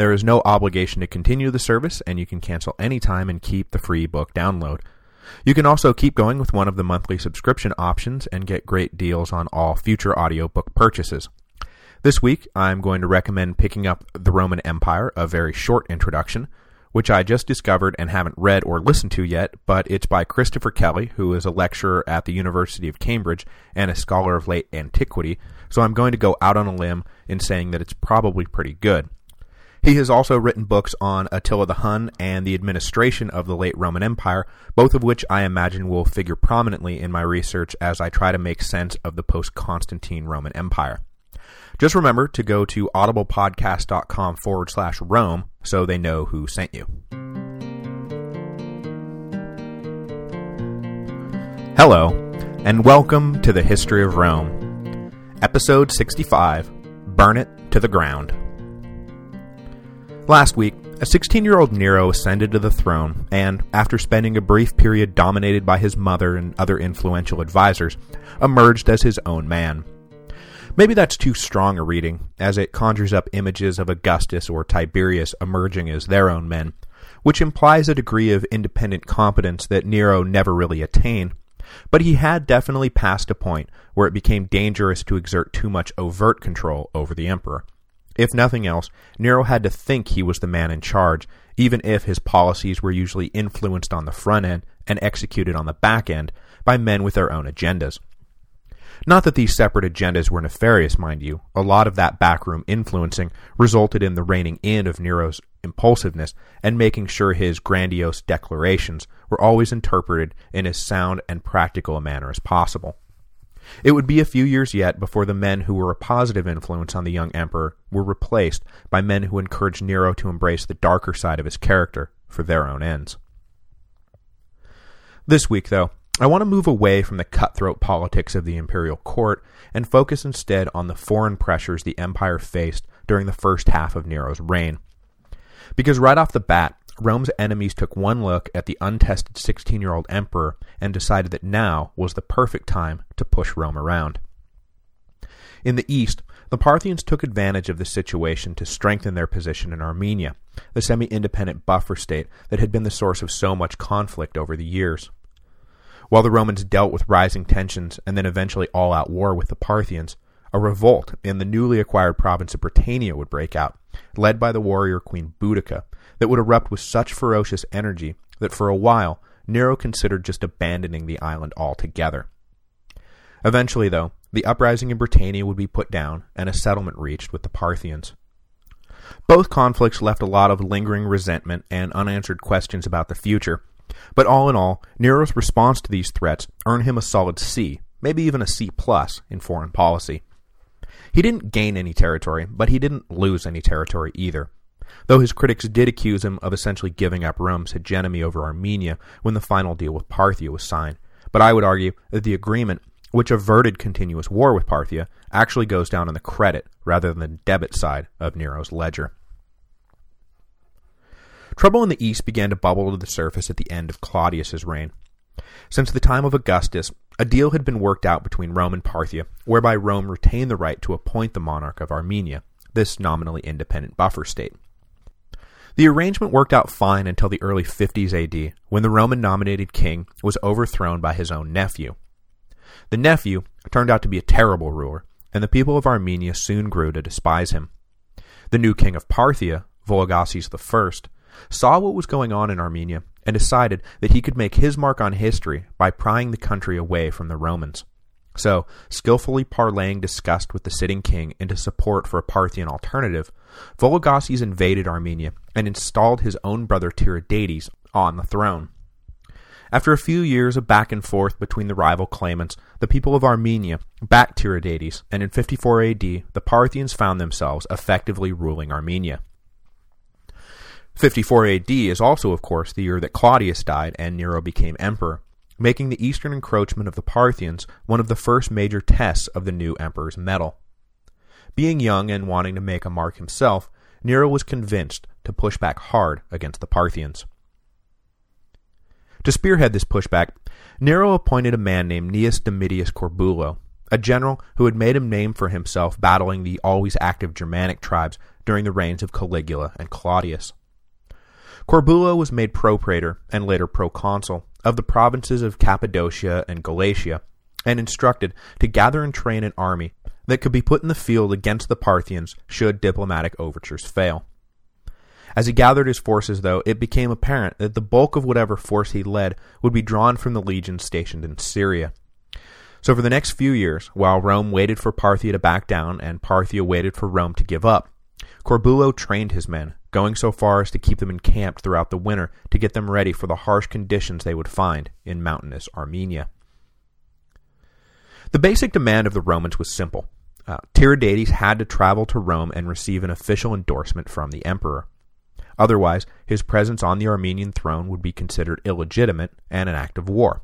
There is no obligation to continue the service, and you can cancel anytime and keep the free book download. You can also keep going with one of the monthly subscription options and get great deals on all future audiobook purchases. This week, I'm going to recommend picking up The Roman Empire, a very short introduction, which I just discovered and haven't read or listened to yet, but it's by Christopher Kelly, who is a lecturer at the University of Cambridge and a scholar of late antiquity, so I'm going to go out on a limb in saying that it's probably pretty good. He has also written books on Attila the Hun and the administration of the late Roman Empire, both of which I imagine will figure prominently in my research as I try to make sense of the post-Constantine Roman Empire. Just remember to go to audiblepodcast.com forward slash Rome so they know who sent you. Hello, and welcome to the History of Rome, Episode 65, Burn It to the Ground. Last week, a 16-year-old Nero ascended to the throne and, after spending a brief period dominated by his mother and other influential advisors, emerged as his own man. Maybe that's too strong a reading, as it conjures up images of Augustus or Tiberius emerging as their own men, which implies a degree of independent competence that Nero never really attained, but he had definitely passed a point where it became dangerous to exert too much overt control over the emperor. If nothing else, Nero had to think he was the man in charge, even if his policies were usually influenced on the front end and executed on the back end by men with their own agendas. Not that these separate agendas were nefarious, mind you. A lot of that backroom influencing resulted in the reining in of Nero's impulsiveness and making sure his grandiose declarations were always interpreted in as sound and practical a manner as possible. It would be a few years yet before the men who were a positive influence on the young emperor were replaced by men who encouraged Nero to embrace the darker side of his character for their own ends. This week, though, I want to move away from the cutthroat politics of the imperial court and focus instead on the foreign pressures the empire faced during the first half of Nero's reign. Because right off the bat, Rome's enemies took one look at the untested 16-year-old emperor and decided that now was the perfect time to push Rome around. In the east, the Parthians took advantage of the situation to strengthen their position in Armenia, the semi-independent buffer state that had been the source of so much conflict over the years. While the Romans dealt with rising tensions and then eventually all-out war with the Parthians, a revolt in the newly acquired province of Britannia would break out, led by the warrior queen Boudica, that would erupt with such ferocious energy that for a while Nero considered just abandoning the island altogether. Eventually, though, the uprising in Britannia would be put down and a settlement reached with the Parthians. Both conflicts left a lot of lingering resentment and unanswered questions about the future, but all in all, Nero's response to these threats earned him a solid C, maybe even a C plus in foreign policy. He didn't gain any territory, but he didn't lose any territory either though his critics did accuse him of essentially giving up Rome's hegemony over Armenia when the final deal with Parthia was signed. But I would argue that the agreement, which averted continuous war with Parthia, actually goes down on the credit rather than the debit side of Nero's ledger. Trouble in the east began to bubble to the surface at the end of Claudius's reign. Since the time of Augustus, a deal had been worked out between Rome and Parthia, whereby Rome retained the right to appoint the monarch of Armenia, this nominally independent buffer state. The arrangement worked out fine until the early 50s AD, when the Roman-nominated king was overthrown by his own nephew. The nephew turned out to be a terrible ruler, and the people of Armenia soon grew to despise him. The new king of Parthia, Vologases I, saw what was going on in Armenia and decided that he could make his mark on history by prying the country away from the Romans. So, skillfully parlaying disgust with the sitting king into support for a Parthian alternative, Vologases invaded Armenia and installed his own brother Tiridates on the throne. After a few years of back and forth between the rival claimants, the people of Armenia backed Tiridates, and in 54 AD, the Parthians found themselves effectively ruling Armenia. 54 AD is also, of course, the year that Claudius died and Nero became emperor, making the eastern encroachment of the Parthians one of the first major tests of the new emperor's mettle. Being young and wanting to make a mark himself, Nero was convinced to push back hard against the Parthians. To spearhead this pushback, Nero appointed a man named Gnaeus Domitius Corbulo, a general who had made a name for himself battling the always active Germanic tribes during the reigns of Caligula and Claudius. Corbulo was made propraetor and later proconsul of the provinces of Cappadocia and Galatia, and instructed to gather and train an army that could be put in the field against the Parthians should diplomatic overtures fail. As he gathered his forces, though, it became apparent that the bulk of whatever force he led would be drawn from the legions stationed in Syria. So for the next few years, while Rome waited for Parthia to back down and Parthia waited for Rome to give up, Corbulo trained his men, going so far as to keep them encamped throughout the winter to get them ready for the harsh conditions they would find in mountainous Armenia. The basic demand of the Romans was simple. Uh, Tiridates had to travel to Rome and receive an official endorsement from the emperor. Otherwise, his presence on the Armenian throne would be considered illegitimate and an act of war.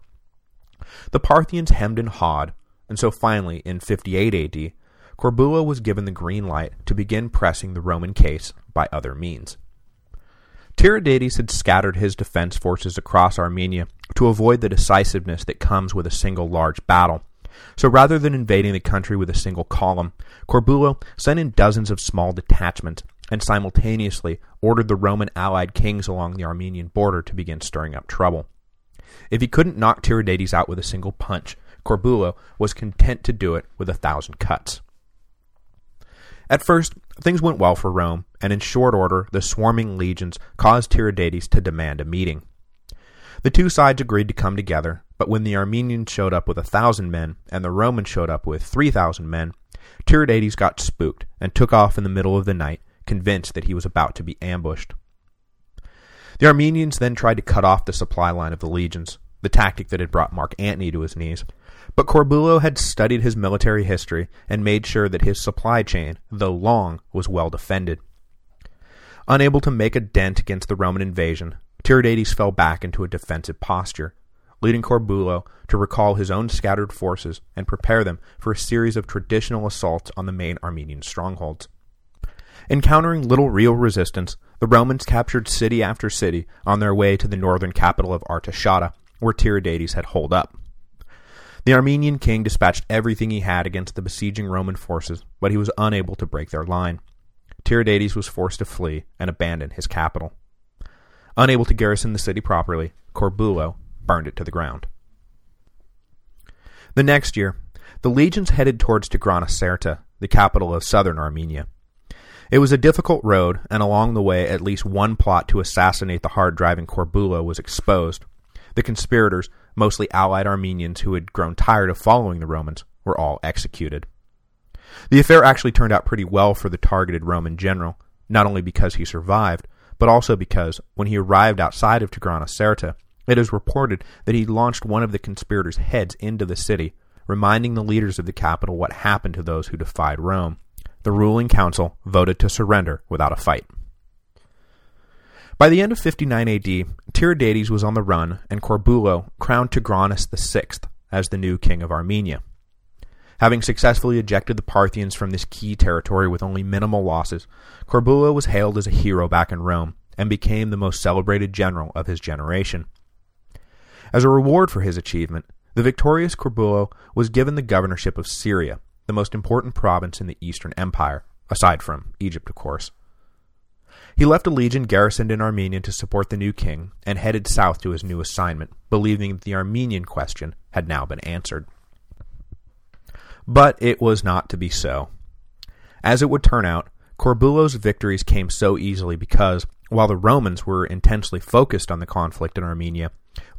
The Parthians hemmed and hawed, and so finally, in 58 AD, Corbulo was given the green light to begin pressing the Roman case by other means. Tiridates had scattered his defense forces across Armenia to avoid the decisiveness that comes with a single large battle. So rather than invading the country with a single column, Corbulo sent in dozens of small detachments and simultaneously ordered the Roman allied kings along the Armenian border to begin stirring up trouble. If he couldn't knock Tiridates out with a single punch, Corbulo was content to do it with a thousand cuts. At first, things went well for Rome, and in short order, the swarming legions caused Tiridates to demand a meeting. The two sides agreed to come together, but when the Armenians showed up with a thousand men and the Romans showed up with three thousand men, Tiridates got spooked and took off in the middle of the night, convinced that he was about to be ambushed. The Armenians then tried to cut off the supply line of the legions, the tactic that had brought Mark Antony to his knees, but Corbulo had studied his military history and made sure that his supply chain, though long, was well defended. Unable to make a dent against the Roman invasion, Tiridates fell back into a defensive posture, leading Corbulo to recall his own scattered forces and prepare them for a series of traditional assaults on the main Armenian strongholds. Encountering little real resistance, the Romans captured city after city on their way to the northern capital of Artashata, where Tiridates had holed up. The Armenian king dispatched everything he had against the besieging Roman forces, but he was unable to break their line. Tiridates was forced to flee and abandon his capital. Unable to garrison the city properly, Corbulo burned it to the ground. The next year, the legions headed towards Tigranocerta, the capital of southern Armenia. It was a difficult road, and along the way at least one plot to assassinate the hard-driving Corbulo was exposed. The conspirators, mostly allied Armenians who had grown tired of following the Romans, were all executed. The affair actually turned out pretty well for the targeted Roman general, not only because he survived, but also because, when he arrived outside of Tigranocerta, it is reported that he launched one of the conspirators' heads into the city, reminding the leaders of the capital what happened to those who defied Rome the ruling council voted to surrender without a fight. By the end of 59 AD, Tiridates was on the run, and Corbulo crowned Tigranes VI as the new king of Armenia. Having successfully ejected the Parthians from this key territory with only minimal losses, Corbulo was hailed as a hero back in Rome, and became the most celebrated general of his generation. As a reward for his achievement, the victorious Corbulo was given the governorship of Syria, the most important province in the Eastern Empire, aside from Egypt, of course. He left a legion garrisoned in Armenia to support the new king and headed south to his new assignment, believing that the Armenian question had now been answered. But it was not to be so. As it would turn out, Corbulo's victories came so easily because, while the Romans were intensely focused on the conflict in Armenia,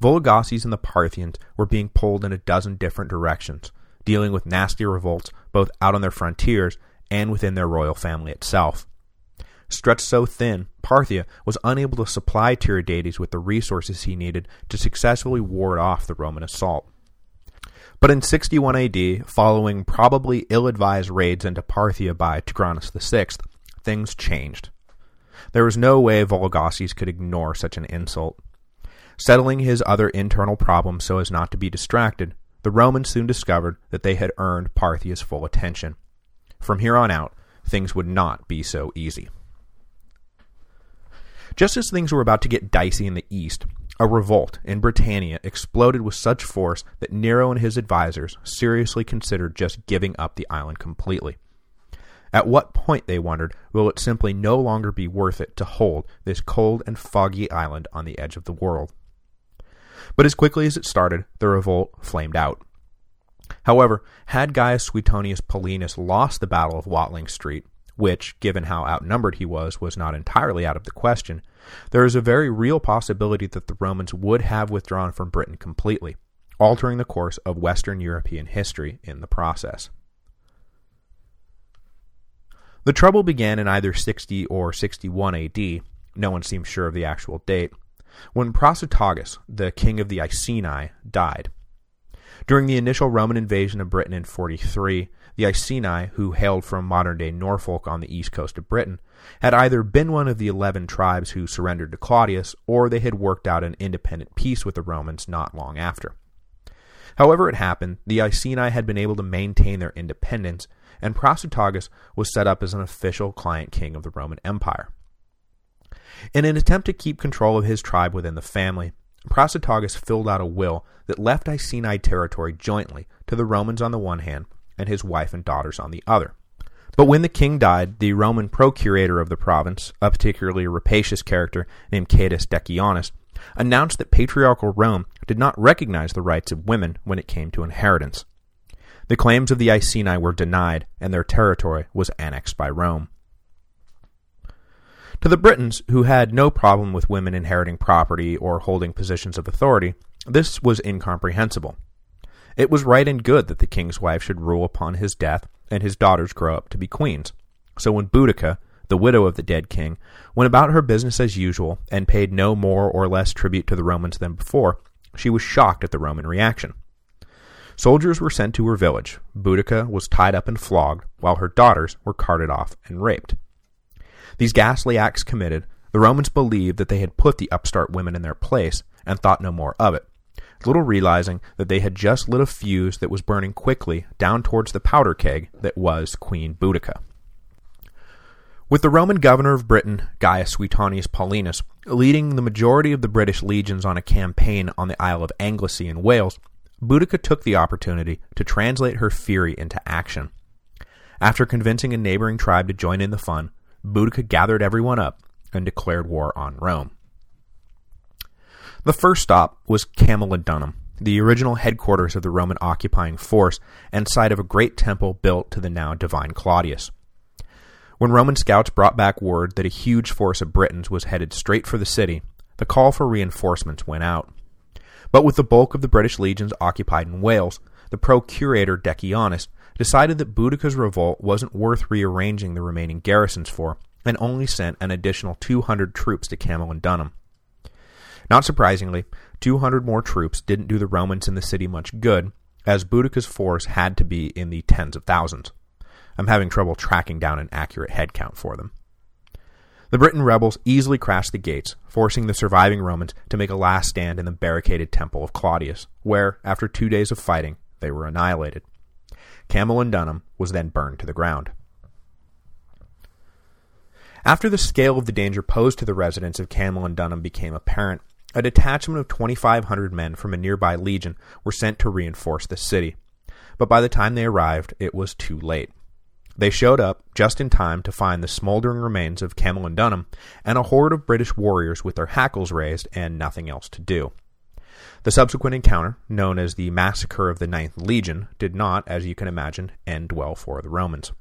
Vologases and the Parthians were being pulled in a dozen different directions, dealing with nasty revolts both out on their frontiers and within their royal family itself. Stretched so thin, Parthia was unable to supply Tiridates with the resources he needed to successfully ward off the Roman assault. But in 61 AD, following probably ill-advised raids into Parthia by Tigranes VI, things changed. There was no way Vologases could ignore such an insult. Settling his other internal problems so as not to be distracted, the Romans soon discovered that they had earned Parthia's full attention. From here on out, things would not be so easy. Just as things were about to get dicey in the east, a revolt in Britannia exploded with such force that Nero and his advisors seriously considered just giving up the island completely. At what point, they wondered, will it simply no longer be worth it to hold this cold and foggy island on the edge of the world? But as quickly as it started, the revolt flamed out. However, had Gaius Suetonius Paulinus lost the Battle of Watling Street, which, given how outnumbered he was, was not entirely out of the question, there is a very real possibility that the Romans would have withdrawn from Britain completely, altering the course of Western European history in the process. The trouble began in either 60 or 61 AD, no one seems sure of the actual date, when Prasutagus, the king of the Iceni, died. During the initial Roman invasion of Britain in 43, the Iceni, who hailed from modern-day Norfolk on the east coast of Britain, had either been one of the eleven tribes who surrendered to Claudius, or they had worked out an independent peace with the Romans not long after. However it happened, the Iceni had been able to maintain their independence, and Prasutagus was set up as an official client king of the Roman Empire. In an attempt to keep control of his tribe within the family, Prasutagus filled out a will that left Iceni territory jointly to the Romans on the one hand and his wife and daughters on the other. But when the king died, the Roman procurator of the province, a particularly rapacious character named Catus Decianus, announced that patriarchal Rome did not recognize the rights of women when it came to inheritance. The claims of the Iceni were denied, and their territory was annexed by Rome. To the Britons, who had no problem with women inheriting property or holding positions of authority, this was incomprehensible. It was right and good that the king's wife should rule upon his death and his daughters grow up to be queens. So when Boudica, the widow of the dead king, went about her business as usual and paid no more or less tribute to the Romans than before, she was shocked at the Roman reaction. Soldiers were sent to her village. Boudica was tied up and flogged, while her daughters were carted off and raped. These ghastly acts committed, the Romans believed that they had put the upstart women in their place and thought no more of it little realizing that they had just lit a fuse that was burning quickly down towards the powder keg that was Queen Boudica. With the Roman governor of Britain, Gaius Suetonius Paulinus, leading the majority of the British legions on a campaign on the Isle of Anglesey in Wales, Boudica took the opportunity to translate her fury into action. After convincing a neighboring tribe to join in the fun, Boudica gathered everyone up and declared war on Rome. The first stop was Camulodunum, the original headquarters of the Roman occupying force and site of a great temple built to the now divine Claudius. When Roman scouts brought back word that a huge force of Britons was headed straight for the city, the call for reinforcements went out. But with the bulk of the British legions occupied in Wales, the procurator Decianus decided that Boudica's revolt wasn't worth rearranging the remaining garrisons for, and only sent an additional 200 troops to Camulodunum. Not surprisingly, 200 more troops didn't do the Romans in the city much good, as Boudica's force had to be in the tens of thousands. I'm having trouble tracking down an accurate head count for them. The Briton rebels easily crashed the gates, forcing the surviving Romans to make a last stand in the barricaded temple of Claudius, where, after two days of fighting, they were annihilated. Camulodunum was then burned to the ground. After the scale of the danger posed to the residents of Camulodunum became apparent, a detachment of 2,500 men from a nearby legion were sent to reinforce the city, but by the time they arrived, it was too late. They showed up just in time to find the smoldering remains of Camulodunum and a horde of British warriors with their hackles raised and nothing else to do. The subsequent encounter, known as the Massacre of the Ninth Legion, did not, as you can imagine, end well for the Romans.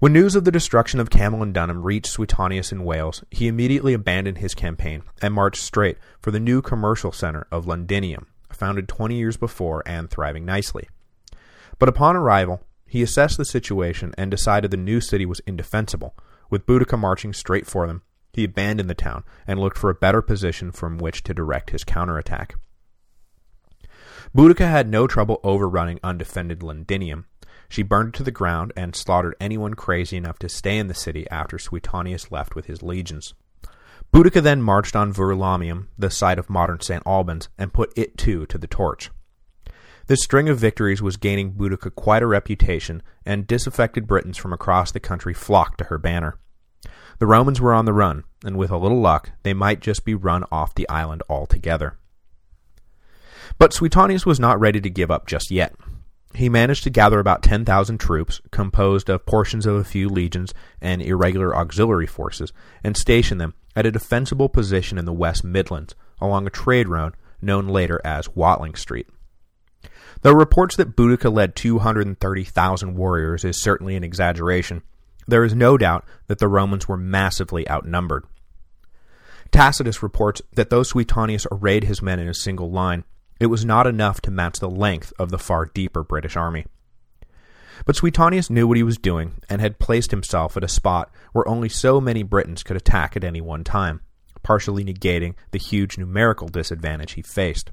When news of the destruction of Camulodunum reached Suetonius in Wales, he immediately abandoned his campaign and marched straight for the new commercial center of Londinium, founded 20 years before and thriving nicely. But upon arrival, he assessed the situation and decided the new city was indefensible. With Boudica marching straight for them, he abandoned the town and looked for a better position from which to direct his counterattack. Boudica had no trouble overrunning undefended Londinium, she burned it to the ground and slaughtered anyone crazy enough to stay in the city after Suetonius left with his legions. Boudica then marched on Verulamium, the site of modern St. Albans, and put it too to the torch. This string of victories was gaining Boudica quite a reputation, and disaffected Britons from across the country flocked to her banner. The Romans were on the run, and with a little luck, they might just be run off the island altogether. But Suetonius was not ready to give up just yet. He managed to gather about 10,000 troops, composed of portions of a few legions and irregular auxiliary forces, and station them at a defensible position in the West Midlands, along a trade road known later as Watling Street. Though reports that Boudica led 230,000 warriors is certainly an exaggeration, there is no doubt that the Romans were massively outnumbered. Tacitus reports that though Suetonius arrayed his men in a single line, it was not enough to match the length of the far deeper British army. But Suetonius knew what he was doing and had placed himself at a spot where only so many Britons could attack at any one time, partially negating the huge numerical disadvantage he faced.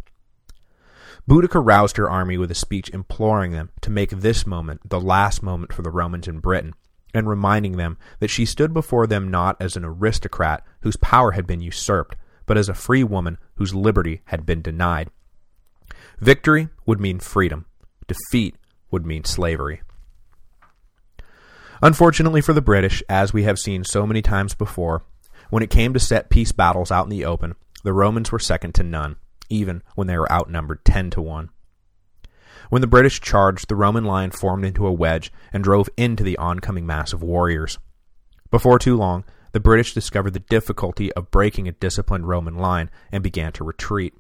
Boudica roused her army with a speech imploring them to make this moment the last moment for the Romans in Britain, and reminding them that she stood before them not as an aristocrat whose power had been usurped, but as a free woman whose liberty had been denied. Victory would mean freedom. Defeat would mean slavery. Unfortunately for the British, as we have seen so many times before, when it came to set piece battles out in the open, the Romans were second to none, even when they were outnumbered 10 to 1. When the British charged, the Roman line formed into a wedge and drove into the oncoming mass of warriors. Before too long, the British discovered the difficulty of breaking a disciplined Roman line and began to retreat.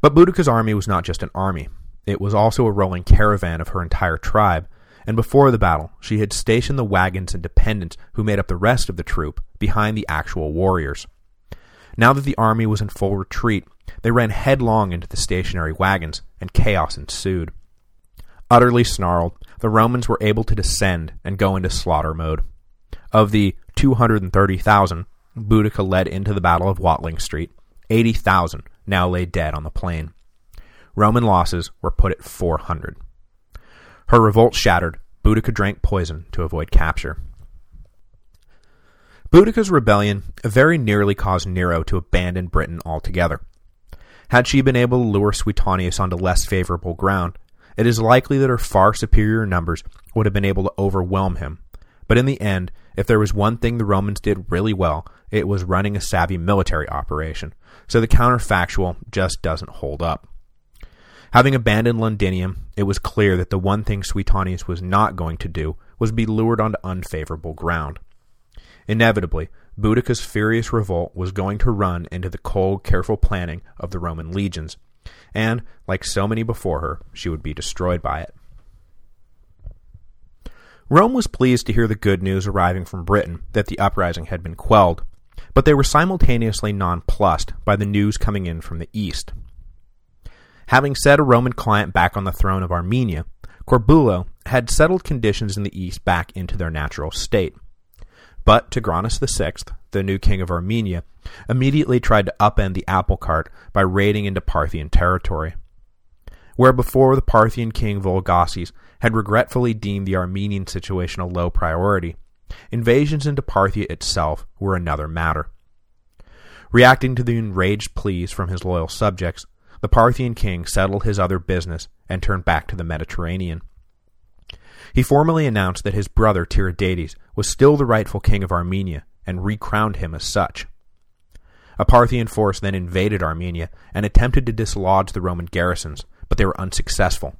But Boudica's army was not just an army. It was also a rolling caravan of her entire tribe, and before the battle, she had stationed the wagons and dependents who made up the rest of the troop behind the actual warriors. Now that the army was in full retreat, they ran headlong into the stationary wagons, and chaos ensued. Utterly snarled, the Romans were able to descend and go into slaughter mode. Of the 230,000 Boudica led into the Battle of Watling Street, 80,000 now lay dead on the plain. Roman losses were put at 400. Her revolt shattered, Boudica drank poison to avoid capture. Boudica's rebellion very nearly caused Nero to abandon Britain altogether. Had she been able to lure Suetonius onto less favorable ground, it is likely that her far superior numbers would have been able to overwhelm him. But in the end, if there was one thing the Romans did really well, it was running a savvy military operation, so the counterfactual just doesn't hold up. Having abandoned Londinium, it was clear that the one thing Suetonius was not going to do was be lured onto unfavorable ground. Inevitably, Boudica's furious revolt was going to run into the cold, careful planning of the Roman legions, and, like so many before her, she would be destroyed by it. Rome was pleased to hear the good news arriving from Britain that the uprising had been quelled, but they were simultaneously nonplussed by the news coming in from the east. Having set a Roman client back on the throne of Armenia, Corbulo had settled conditions in the east back into their natural state. But Tigranes VI, the new king of Armenia, immediately tried to upend the apple cart by raiding into Parthian territory. Where before the Parthian king Vologases had regretfully deemed the Armenian situation a low priority, invasions into Parthia itself were another matter. Reacting to the enraged pleas from his loyal subjects, the Parthian king settled his other business and turned back to the Mediterranean. He formally announced that his brother Tiridates was still the rightful king of Armenia and recrowned him as such. A Parthian force then invaded Armenia and attempted to dislodge the Roman garrisons, but they were unsuccessful.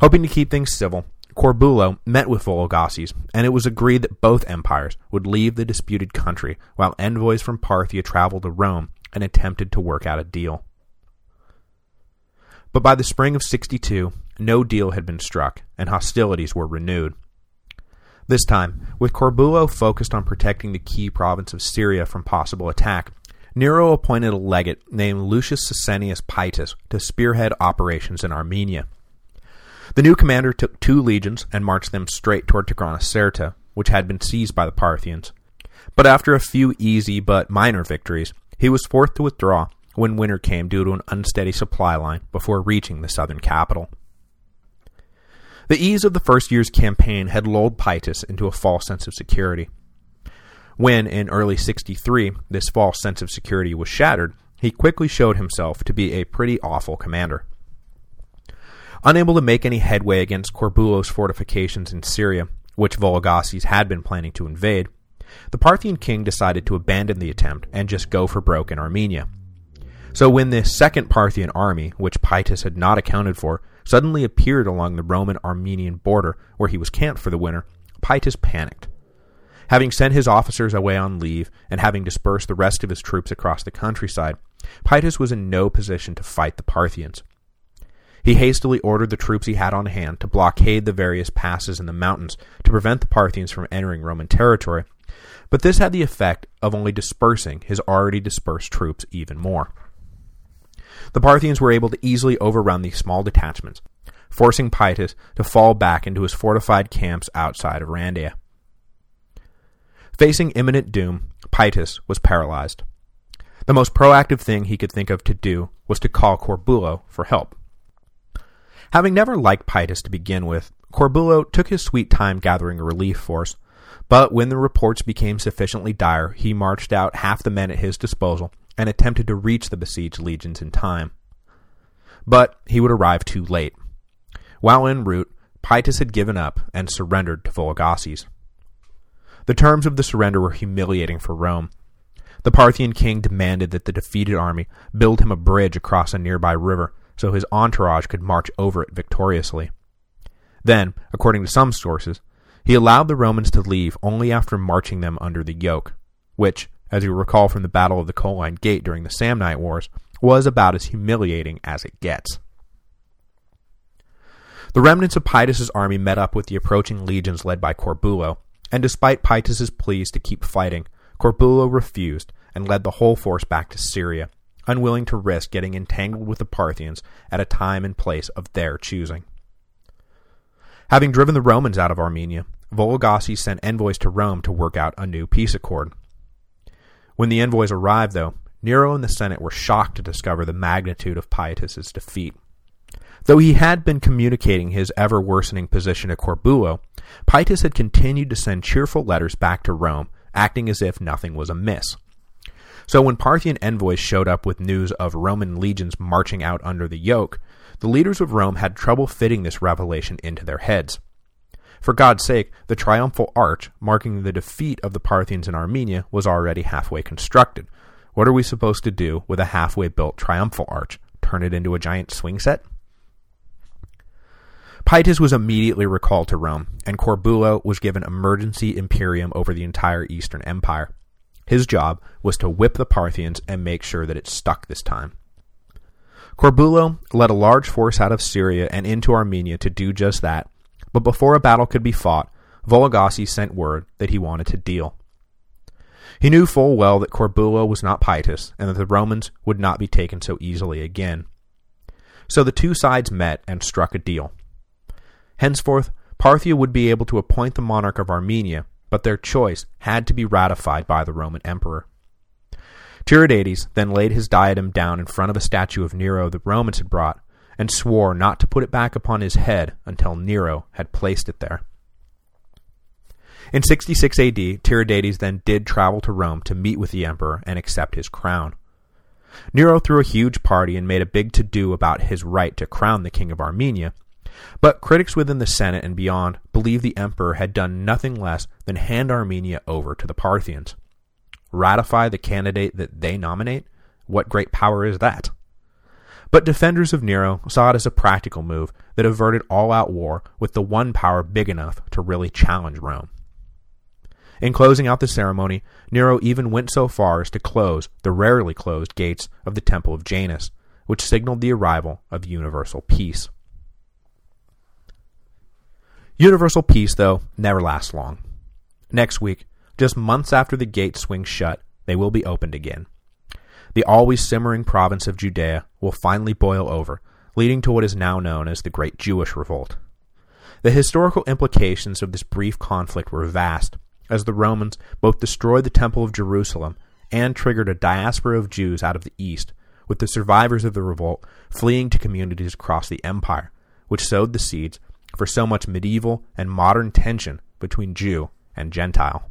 Hoping to keep things civil, Corbulo met with Vologases, and it was agreed that both empires would leave the disputed country while envoys from Parthia traveled to Rome and attempted to work out a deal. But by the spring of 62, no deal had been struck, and hostilities were renewed. This time, with Corbulo focused on protecting the key province of Syria from possible attack, Nero appointed a legate named Lucius Caesennius Paetus to spearhead operations in Armenia. The new commander took two legions and marched them straight toward Tigranocerta, which had been seized by the Parthians. But after a few easy but minor victories, he was forced to withdraw when winter came due to an unsteady supply line before reaching the southern capital. The ease of the first year's campaign had lulled Paetus into a false sense of security. When, in early 63, this false sense of security was shattered, he quickly showed himself to be a pretty awful commander. Unable to make any headway against Corbulo's fortifications in Syria, which Vologases had been planning to invade, the Parthian king decided to abandon the attempt and just go for broke in Armenia. So when the second Parthian army, which Paetus had not accounted for, suddenly appeared along the Roman-Armenian border where he was camped for the winter, Paetus panicked. Having sent his officers away on leave and having dispersed the rest of his troops across the countryside, Paetus was in no position to fight the Parthians. He hastily ordered the troops he had on hand to blockade the various passes in the mountains to prevent the Parthians from entering Roman territory, but this had the effect of only dispersing his already dispersed troops even more. The Parthians were able to easily overrun these small detachments, forcing Paetus to fall back into his fortified camps outside of Rhandaea. Facing imminent doom, Paetus was paralyzed. The most proactive thing he could think of to do was to call Corbulo for help. Having never liked Paetus to begin with, Corbulo took his sweet time gathering a relief force, but when the reports became sufficiently dire, he marched out half the men at his disposal and attempted to reach the besieged legions in time. But he would arrive too late. While en route, Paetus had given up and surrendered to Vologases. The terms of the surrender were humiliating for Rome. The Parthian king demanded that the defeated army build him a bridge across a nearby river so his entourage could march over it victoriously. Then, according to some sources, he allowed the Romans to leave only after marching them under the yoke, which, as you recall from the Battle of the Colline Gate during the Samnite Wars, was about as humiliating as it gets. The remnants of Paetus's army met up with the approaching legions led by Corbulo, and despite Paetus's pleas to keep fighting, Corbulo refused and led the whole force back to Syria, unwilling to risk getting entangled with the Parthians at a time and place of their choosing. Having driven the Romans out of Armenia, Vologases sent envoys to Rome to work out a new peace accord. When the envoys arrived, though, Nero and the Senate were shocked to discover the magnitude of Paetus's defeat. Though he had been communicating his ever-worsening position to Corbulo, Paetus had continued to send cheerful letters back to Rome, acting as if nothing was amiss. So when Parthian envoys showed up with news of Roman legions marching out under the yoke, the leaders of Rome had trouble fitting this revelation into their heads. For God's sake, the triumphal arch, marking the defeat of the Parthians in Armenia, was already halfway constructed. What are we supposed to do with a halfway built triumphal arch? Turn it into a giant swing set? Paetus was immediately recalled to Rome, and Corbulo was given emergency imperium over the entire Eastern Empire. His job was to whip the Parthians and make sure that it stuck this time. Corbulo led a large force out of Syria and into Armenia to do just that, but before a battle could be fought, Vologases sent word that he wanted to deal. He knew full well that Corbulo was not Paetus, and that the Romans would not be taken so easily again. So the two sides met and struck a deal. Henceforth, Parthia would be able to appoint the monarch of Armenia, but their choice had to be ratified by the Roman emperor. Tiridates then laid his diadem down in front of a statue of Nero the Romans had brought, and swore not to put it back upon his head until Nero had placed it there. In 66 AD, Tiridates then did travel to Rome to meet with the emperor and accept his crown. Nero threw a huge party and made a big to-do about his right to crown the king of Armenia, but critics within the Senate and beyond believe the emperor had done nothing less than hand Armenia over to the Parthians. Ratify the candidate that they nominate? What great power is that? But defenders of Nero saw it as a practical move that averted all-out war with the one power big enough to really challenge Rome. In closing out the ceremony, Nero even went so far as to close the rarely closed gates of the Temple of Janus, which signaled the arrival of universal peace. Universal peace, though, never lasts long. Next week, just months after the gates swing shut, they will be opened again the always simmering province of Judea will finally boil over, leading to what is now known as the Great Jewish Revolt. The historical implications of this brief conflict were vast, as the Romans both destroyed the Temple of Jerusalem and triggered a diaspora of Jews out of the east, with the survivors of the revolt fleeing to communities across the empire, which sowed the seeds for so much medieval and modern tension between Jew and Gentile.